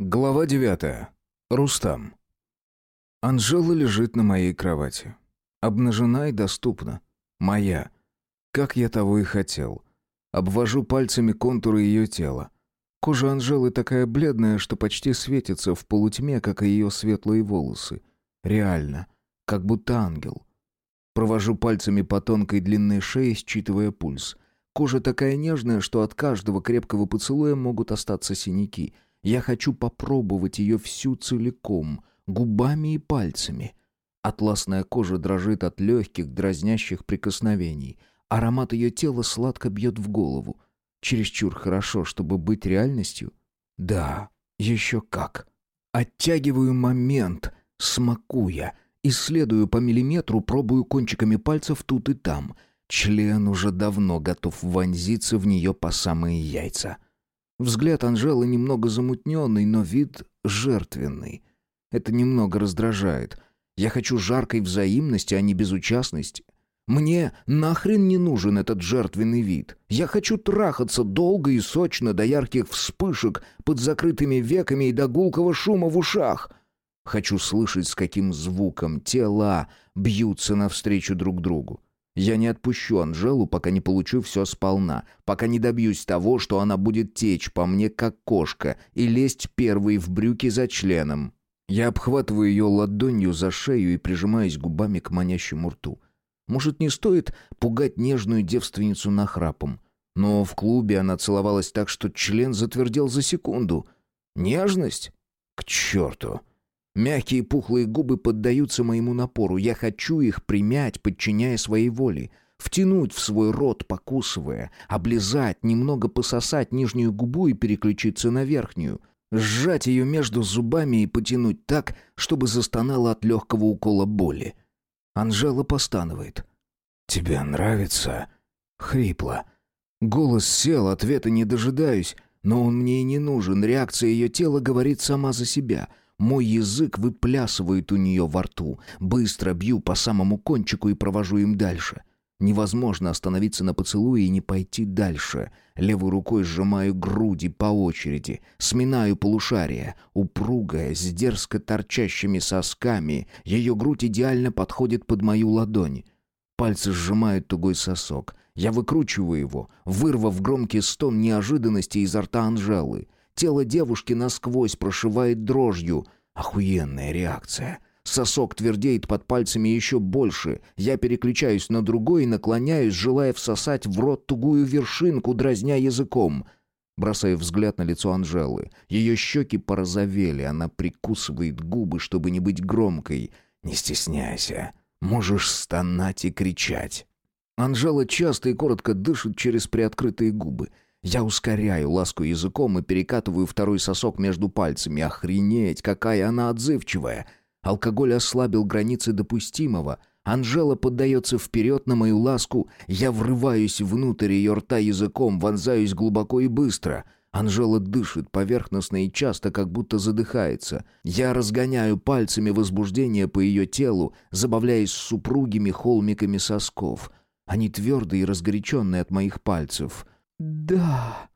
Глава девятая. Рустам. Анжела лежит на моей кровати. Обнажена и доступна. Моя. Как я того и хотел. Обвожу пальцами контуры ее тела. Кожа Анжелы такая бледная, что почти светится в полутьме, как и ее светлые волосы. Реально. Как будто ангел. Провожу пальцами по тонкой длинной шее, считывая пульс. Кожа такая нежная, что от каждого крепкого поцелуя могут остаться синяки — я хочу попробовать ее всю целиком, губами и пальцами. Атласная кожа дрожит от легких, дразнящих прикосновений. Аромат ее тела сладко бьет в голову. Чересчур хорошо, чтобы быть реальностью? Да, еще как. Оттягиваю момент, смакуя, исследую по миллиметру, пробую кончиками пальцев тут и там. Член уже давно готов вонзиться в нее по самые яйца. — Взгляд Анжелы немного замутненный, но вид жертвенный. Это немного раздражает. Я хочу жаркой взаимности, а не безучастности. Мне нахрен не нужен этот жертвенный вид. Я хочу трахаться долго и сочно до ярких вспышек под закрытыми веками и до гулкого шума в ушах. Хочу слышать, с каким звуком тела бьются навстречу друг другу. Я не отпущу Анжелу, пока не получу все сполна, пока не добьюсь того, что она будет течь по мне, как кошка, и лезть первой в брюки за членом. Я обхватываю ее ладонью за шею и прижимаюсь губами к манящему рту. Может, не стоит пугать нежную девственницу нахрапом, но в клубе она целовалась так, что член затвердел за секунду. Нежность? К черту! Мягкие пухлые губы поддаются моему напору. Я хочу их примять, подчиняя своей воле. Втянуть в свой рот, покусывая. Облизать, немного пососать нижнюю губу и переключиться на верхнюю. Сжать ее между зубами и потянуть так, чтобы застонала от легкого укола боли. Анжела постанывает. «Тебе нравится?» Хрипло. Голос сел, ответа не дожидаюсь, но он мне и не нужен. Реакция ее тела говорит сама за себя — мой язык выплясывает у нее во рту. Быстро бью по самому кончику и провожу им дальше. Невозможно остановиться на поцелуе и не пойти дальше. Левой рукой сжимаю груди по очереди, сминаю полушария. Упругая, с дерзко торчащими сосками, ее грудь идеально подходит под мою ладонь. Пальцы сжимают тугой сосок. Я выкручиваю его, вырвав громкий стон неожиданности изо рта Анжелы. Тело девушки насквозь прошивает дрожью. Охуенная реакция. Сосок твердеет под пальцами еще больше. Я переключаюсь на другой и наклоняюсь, желая всосать в рот тугую вершинку, дразня языком. Бросаю взгляд на лицо Анжелы. Ее щеки порозовели, она прикусывает губы, чтобы не быть громкой. «Не стесняйся. Можешь стонать и кричать». Анжела часто и коротко дышит через приоткрытые губы. Я ускоряю ласку языком и перекатываю второй сосок между пальцами. Охренеть, какая она отзывчивая. Алкоголь ослабил границы допустимого. Анжела поддается вперед на мою ласку. Я врываюсь внутрь ее рта языком, вонзаюсь глубоко и быстро. Анжела дышит поверхностно и часто, как будто задыхается. Я разгоняю пальцами возбуждение по ее телу, забавляясь с супругими холмиками сосков. Они твердые и разгоряченные от моих пальцев — «Да».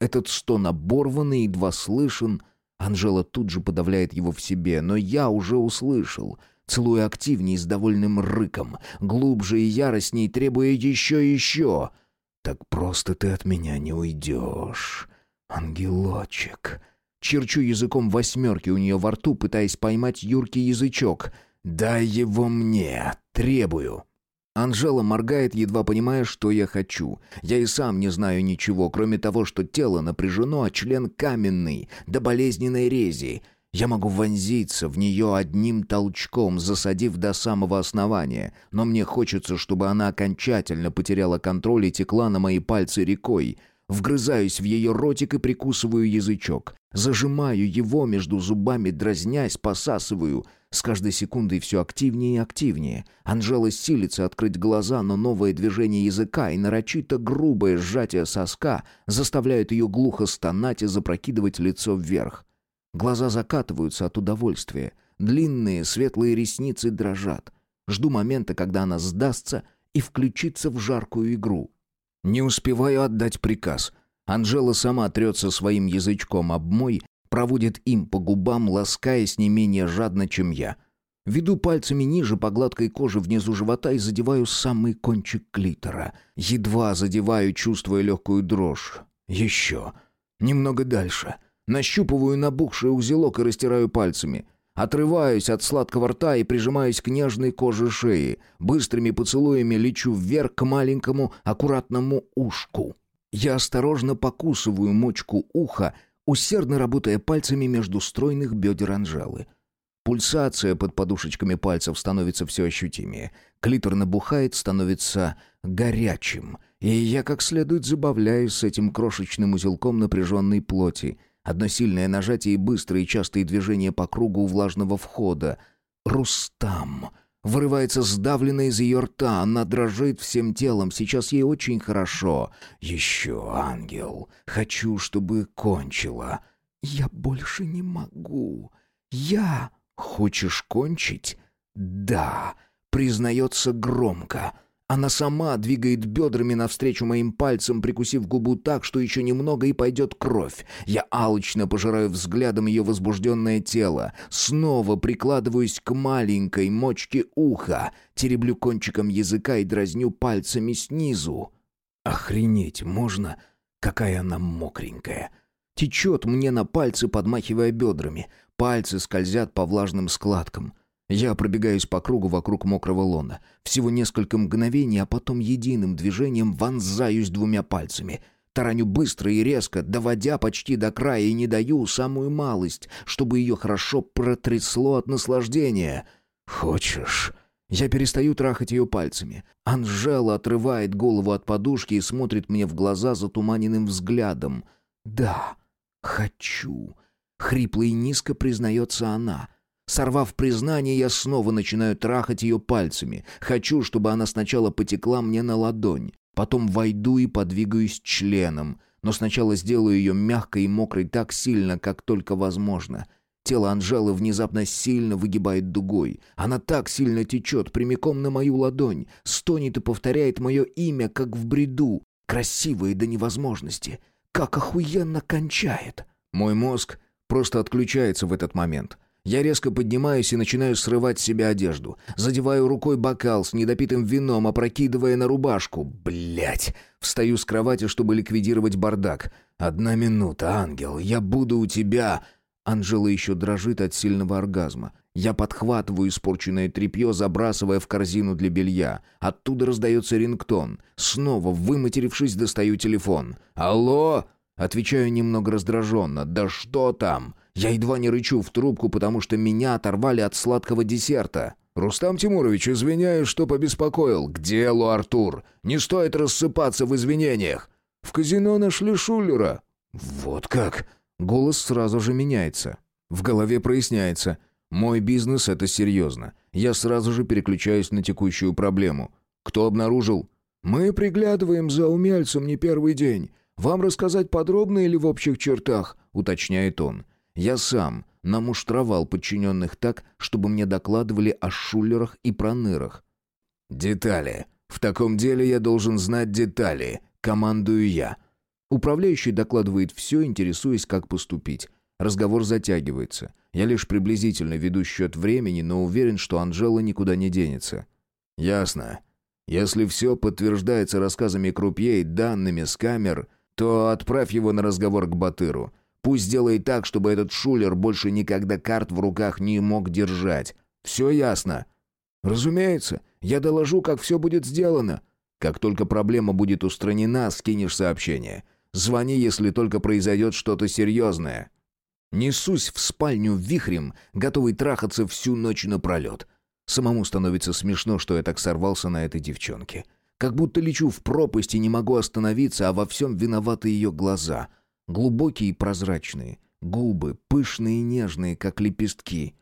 Этот стон оборванный, едва слышен. Анжела тут же подавляет его в себе, но я уже услышал. Целуя активнее с довольным рыком, глубже и яростней, требуя еще и еще. «Так просто ты от меня не уйдешь, ангелочек». Черчу языком восьмерки у нее во рту, пытаясь поймать юркий язычок. «Дай его мне, требую». Анжела моргает, едва понимая, что я хочу. Я и сам не знаю ничего, кроме того, что тело напряжено, а член каменный, до болезненной рези. Я могу вонзиться в нее одним толчком, засадив до самого основания, но мне хочется, чтобы она окончательно потеряла контроль и текла на мои пальцы рекой. Вгрызаюсь в ее ротик и прикусываю язычок. Зажимаю его между зубами, дразнясь, посасываю — с каждой секундой все активнее и активнее. Анжела силится открыть глаза, но новое движение языка и нарочито грубое сжатие соска заставляют ее глухо стонать и запрокидывать лицо вверх. Глаза закатываются от удовольствия. Длинные светлые ресницы дрожат. Жду момента, когда она сдастся и включится в жаркую игру. Не успеваю отдать приказ. Анжела сама трется своим язычком об мой, проводит им по губам, ласкаясь не менее жадно, чем я. Веду пальцами ниже по гладкой коже внизу живота и задеваю самый кончик клитора. Едва задеваю, чувствуя легкую дрожь. Еще. Немного дальше. Нащупываю набухший узелок и растираю пальцами. Отрываюсь от сладкого рта и прижимаюсь к нежной коже шеи. Быстрыми поцелуями лечу вверх к маленькому аккуратному ушку. Я осторожно покусываю мочку уха, усердно работая пальцами между стройных бедер Анжелы. Пульсация под подушечками пальцев становится все ощутимее. Клитор набухает, становится горячим. И я как следует забавляюсь с этим крошечным узелком напряженной плоти. Одно сильное нажатие и быстрые частые движения по кругу у влажного входа. «Рустам!» Вырывается сдавленно из ее рта, она дрожит всем телом, сейчас ей очень хорошо. «Еще, ангел, хочу, чтобы кончила». «Я больше не могу. Я...» «Хочешь кончить?» «Да», — признается громко. Она сама двигает бедрами навстречу моим пальцам, прикусив губу так, что еще немного и пойдет кровь. Я алчно пожираю взглядом ее возбужденное тело. Снова прикладываюсь к маленькой мочке уха, тереблю кончиком языка и дразню пальцами снизу. Охренеть можно, какая она мокренькая. Течет мне на пальцы, подмахивая бедрами. Пальцы скользят по влажным складкам. Я пробегаюсь по кругу вокруг мокрого лона. Всего несколько мгновений, а потом единым движением вонзаюсь двумя пальцами. Тараню быстро и резко, доводя почти до края и не даю самую малость, чтобы ее хорошо протрясло от наслаждения. «Хочешь?» Я перестаю трахать ее пальцами. Анжела отрывает голову от подушки и смотрит мне в глаза затуманенным взглядом. «Да, хочу». Хрипло и низко признается она. Сорвав признание, я снова начинаю трахать ее пальцами. Хочу, чтобы она сначала потекла мне на ладонь. Потом войду и подвигаюсь членом. Но сначала сделаю ее мягкой и мокрой так сильно, как только возможно. Тело Анжелы внезапно сильно выгибает дугой. Она так сильно течет прямиком на мою ладонь. Стонет и повторяет мое имя, как в бреду. Красивое до невозможности. Как охуенно кончает. Мой мозг просто отключается в этот момент. Я резко поднимаюсь и начинаю срывать с себя одежду. Задеваю рукой бокал с недопитым вином, опрокидывая на рубашку. Блять! Встаю с кровати, чтобы ликвидировать бардак. «Одна минута, ангел, я буду у тебя!» Анжела еще дрожит от сильного оргазма. Я подхватываю испорченное тряпье, забрасывая в корзину для белья. Оттуда раздается рингтон. Снова, выматерившись, достаю телефон. «Алло!» Отвечаю немного раздраженно. «Да что там?» Я едва не рычу в трубку, потому что меня оторвали от сладкого десерта. «Рустам Тимурович, извиняюсь, что побеспокоил. К делу, Артур. Не стоит рассыпаться в извинениях. В казино нашли Шулера». «Вот как?» Голос сразу же меняется. В голове проясняется. «Мой бизнес — это серьезно. Я сразу же переключаюсь на текущую проблему. Кто обнаружил?» «Мы приглядываем за умельцем не первый день. «Вам рассказать подробно или в общих чертах?» — уточняет он. «Я сам намуштровал подчиненных так, чтобы мне докладывали о шулерах и пронырах». «Детали. В таком деле я должен знать детали. Командую я». Управляющий докладывает все, интересуясь, как поступить. Разговор затягивается. Я лишь приблизительно веду счет времени, но уверен, что Анжела никуда не денется. «Ясно. Если все подтверждается рассказами крупье и данными с камер, то отправь его на разговор к Батыру. Пусть сделает так, чтобы этот шулер больше никогда карт в руках не мог держать. Все ясно?» «Разумеется. Я доложу, как все будет сделано. Как только проблема будет устранена, скинешь сообщение. Звони, если только произойдет что-то серьезное». Несусь в спальню вихрем, готовый трахаться всю ночь напролет. Самому становится смешно, что я так сорвался на этой девчонке. Как будто лечу в пропасть и не могу остановиться, а во всем виноваты ее глаза. Глубокие и прозрачные. Губы, пышные и нежные, как лепестки.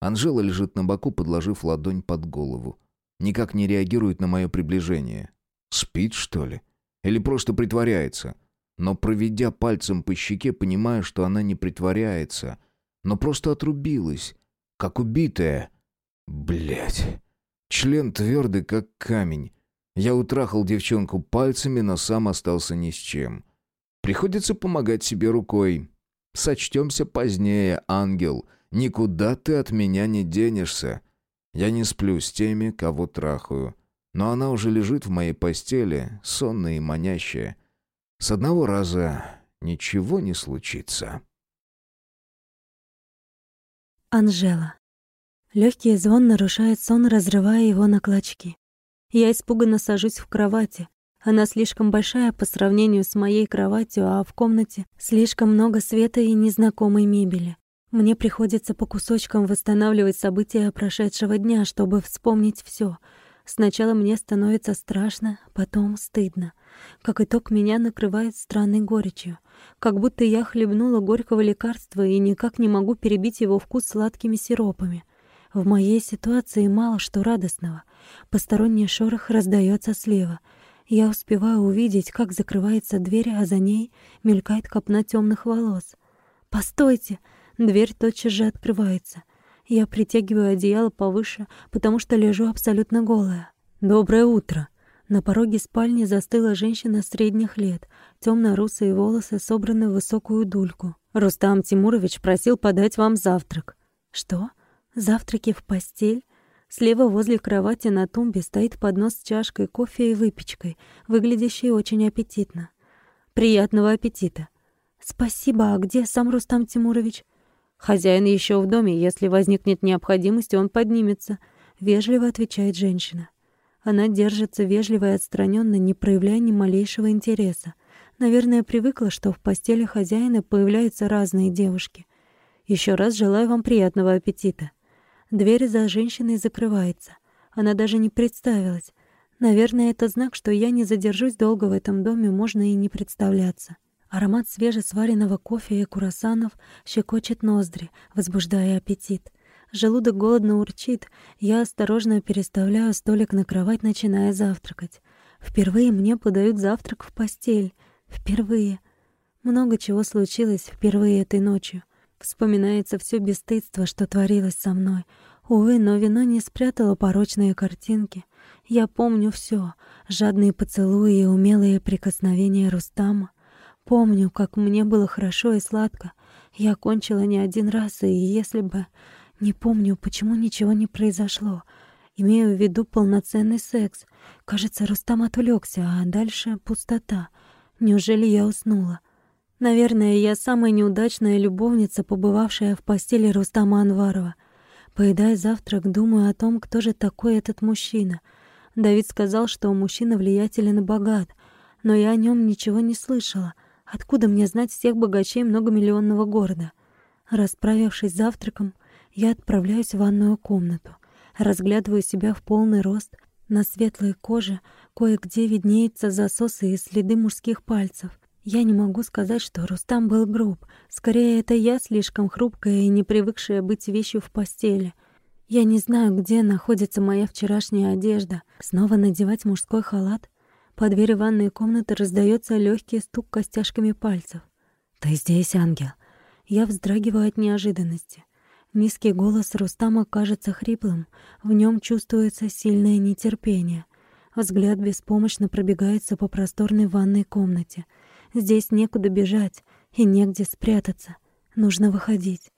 Анжела лежит на боку, подложив ладонь под голову. Никак не реагирует на мое приближение. Спит, что ли? Или просто притворяется? Но проведя пальцем по щеке, понимаю, что она не притворяется, но просто отрубилась, как убитая. Блять. Член твердый, как камень. Я утрахал девчонку пальцами, но сам остался ни с чем. Приходится помогать себе рукой. Сочтемся позднее, ангел. Никуда ты от меня не денешься. Я не сплю с теми, кого трахаю. Но она уже лежит в моей постели, сонная и манящая. С одного раза ничего не случится. Анжела. Легкий звон нарушает сон, разрывая его на клочки. Я испуганно сажусь в кровати. Она слишком большая по сравнению с моей кроватью, а в комнате слишком много света и незнакомой мебели. Мне приходится по кусочкам восстанавливать события прошедшего дня, чтобы вспомнить все. Сначала мне становится страшно, потом стыдно. Как итог, меня накрывает странной горечью. Как будто я хлебнула горького лекарства и никак не могу перебить его вкус сладкими сиропами. В моей ситуации мало что радостного. Посторонний шорох раздается слева. Я успеваю увидеть, как закрывается дверь, а за ней мелькает копна темных волос. «Постойте!» Дверь тотчас же открывается. Я притягиваю одеяло повыше, потому что лежу абсолютно голая. «Доброе утро!» На пороге спальни застыла женщина средних лет. Темно-русые волосы собраны в высокую дульку. «Рустам Тимурович просил подать вам завтрак». «Что? Завтраки в постель?» Слева возле кровати на тумбе стоит поднос с чашкой кофе и выпечкой, выглядящий очень аппетитно. «Приятного аппетита!» «Спасибо, а где сам Рустам Тимурович?» «Хозяин еще в доме, если возникнет необходимость, он поднимется», — вежливо отвечает женщина. Она держится вежливо и отстраненно, не проявляя ни малейшего интереса. Наверное, привыкла, что в постели хозяина появляются разные девушки. Еще раз желаю вам приятного аппетита. Дверь за женщиной закрывается. Она даже не представилась. Наверное, это знак, что я не задержусь долго в этом доме, можно и не представляться. Аромат свежесваренного кофе и курасанов щекочет ноздри, возбуждая аппетит. Желудок голодно урчит. Я осторожно переставляю столик на кровать, начиная завтракать. Впервые мне подают завтрак в постель. Впервые. Много чего случилось впервые этой ночью. Вспоминается все бесстыдство, что творилось со мной. Увы, но вино не спрятало порочные картинки. Я помню все: жадные поцелуи и умелые прикосновения Рустама. Помню, как мне было хорошо и сладко. Я кончила не один раз, и если бы не помню, почему ничего не произошло. Имею в виду полноценный секс. Кажется, Рустам отвлекся, а дальше пустота. Неужели я уснула? Наверное, я самая неудачная любовница, побывавшая в постели Рустама Анварова. Поедая завтрак, думаю о том, кто же такой этот мужчина. Давид сказал, что мужчина влиятелен и богат, но я о нем ничего не слышала. Откуда мне знать всех богачей многомиллионного города? Расправившись завтраком, я отправляюсь в ванную комнату, разглядываю себя в полный рост. На светлой коже кое-где виднеются засосы и следы мужских пальцев. Я не могу сказать, что Рустам был груб. Скорее, это я слишком хрупкая и не привыкшая быть вещью в постели. Я не знаю, где находится моя вчерашняя одежда. Снова надевать мужской халат? По двери ванной комнаты раздается легкий стук костяшками пальцев. «Ты здесь, ангел?» Я вздрагиваю от неожиданности. Низкий голос Рустама кажется хриплым, в нем чувствуется сильное нетерпение. Взгляд беспомощно пробегается по просторной ванной комнате. Здесь некуда бежать и негде спрятаться. Нужно выходить.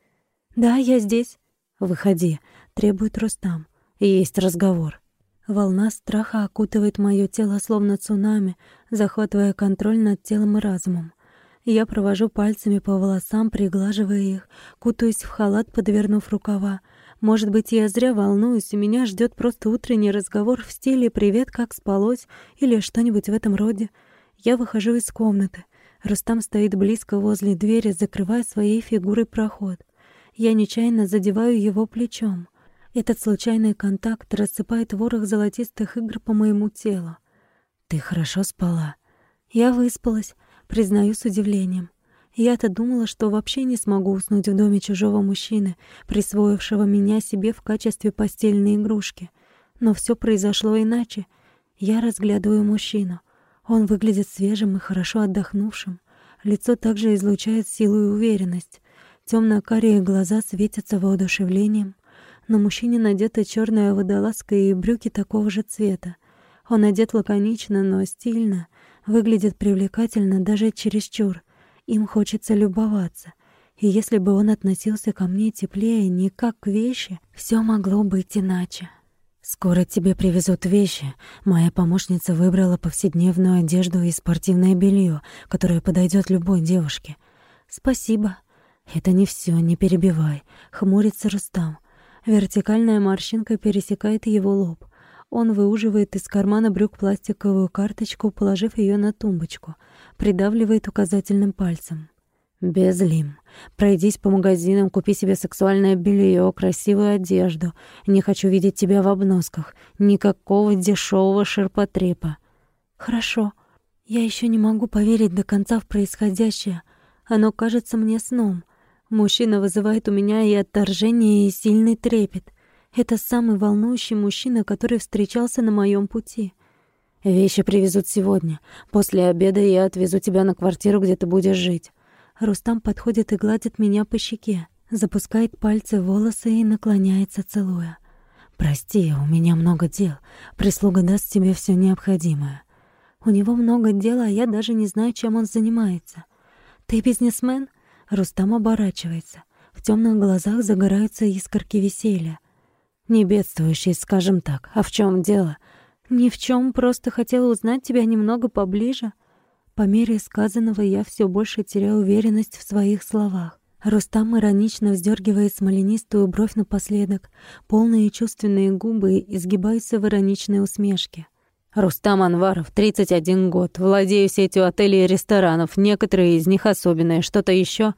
«Да, я здесь». «Выходи», — требует Рустам. «Есть разговор». Волна страха окутывает моё тело словно цунами, захватывая контроль над телом и разумом. Я провожу пальцами по волосам, приглаживая их, кутаюсь в халат, подвернув рукава. Может быть, я зря волнуюсь, и меня ждет просто утренний разговор в стиле «Привет, как спалось?» или что-нибудь в этом роде. Я выхожу из комнаты. Рустам стоит близко возле двери, закрывая своей фигурой проход. Я нечаянно задеваю его плечом. Этот случайный контакт рассыпает ворох золотистых игр по моему телу. «Ты хорошо спала?» Я выспалась, признаю с удивлением. Я-то думала, что вообще не смогу уснуть в доме чужого мужчины, присвоившего меня себе в качестве постельной игрушки. Но все произошло иначе. Я разглядываю мужчину. Он выглядит свежим и хорошо отдохнувшим. Лицо также излучает силу и уверенность. Темно-карие глаза светятся воодушевлением. На мужчине надета черная водолазка и брюки такого же цвета. Он одет лаконично, но стильно, выглядит привлекательно даже чересчур. Им хочется любоваться. И если бы он относился ко мне теплее, не как к вещи, все могло быть иначе. «Скоро тебе привезут вещи. Моя помощница выбрала повседневную одежду и спортивное белье, которое подойдет любой девушке. Спасибо. Это не все, не перебивай. Хмурится Рустам. Вертикальная морщинка пересекает его лоб. Он выуживает из кармана брюк пластиковую карточку, положив ее на тумбочку. Придавливает указательным пальцем. Без лим. Пройдись по магазинам, купи себе сексуальное белье, красивую одежду. Не хочу видеть тебя в обносках. Никакого дешевого ширпотреба. Хорошо. Я еще не могу поверить до конца в происходящее. Оно кажется мне сном. Мужчина вызывает у меня и отторжение, и сильный трепет. Это самый волнующий мужчина, который встречался на моем пути. Вещи привезут сегодня. После обеда я отвезу тебя на квартиру, где ты будешь жить. Рустам подходит и гладит меня по щеке, запускает пальцы в волосы и наклоняется, целуя. «Прости, у меня много дел. Прислуга даст тебе все необходимое». У него много дел, а я даже не знаю, чем он занимается. «Ты бизнесмен?» Рустам оборачивается. В темных глазах загораются искорки веселья. «Не бедствующий, скажем так. А в чем дело?» «Ни в чем, просто хотела узнать тебя немного поближе». По мере сказанного я все больше теряю уверенность в своих словах. Рустам иронично вздергивает смоленистую бровь напоследок. Полные чувственные губы изгибаются в ироничной усмешке. «Рустам Анваров, 31 год. Владею сетью отелей и ресторанов. Некоторые из них особенные. Что-то еще?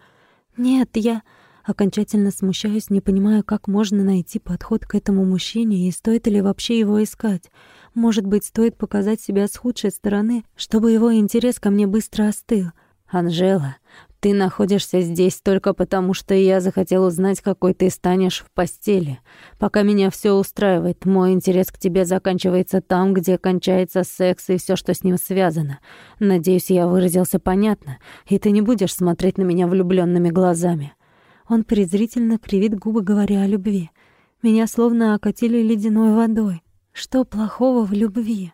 «Нет, я...» Окончательно смущаюсь, не понимая, как можно найти подход к этому мужчине и стоит ли вообще его искать. Может быть, стоит показать себя с худшей стороны, чтобы его интерес ко мне быстро остыл. «Анжела, ты находишься здесь только потому, что я захотел узнать, какой ты станешь в постели. Пока меня все устраивает, мой интерес к тебе заканчивается там, где кончается секс и все, что с ним связано. Надеюсь, я выразился понятно, и ты не будешь смотреть на меня влюбленными глазами». Он презрительно кривит губы, говоря о любви. Меня словно окатили ледяной водой. Что плохого в любви?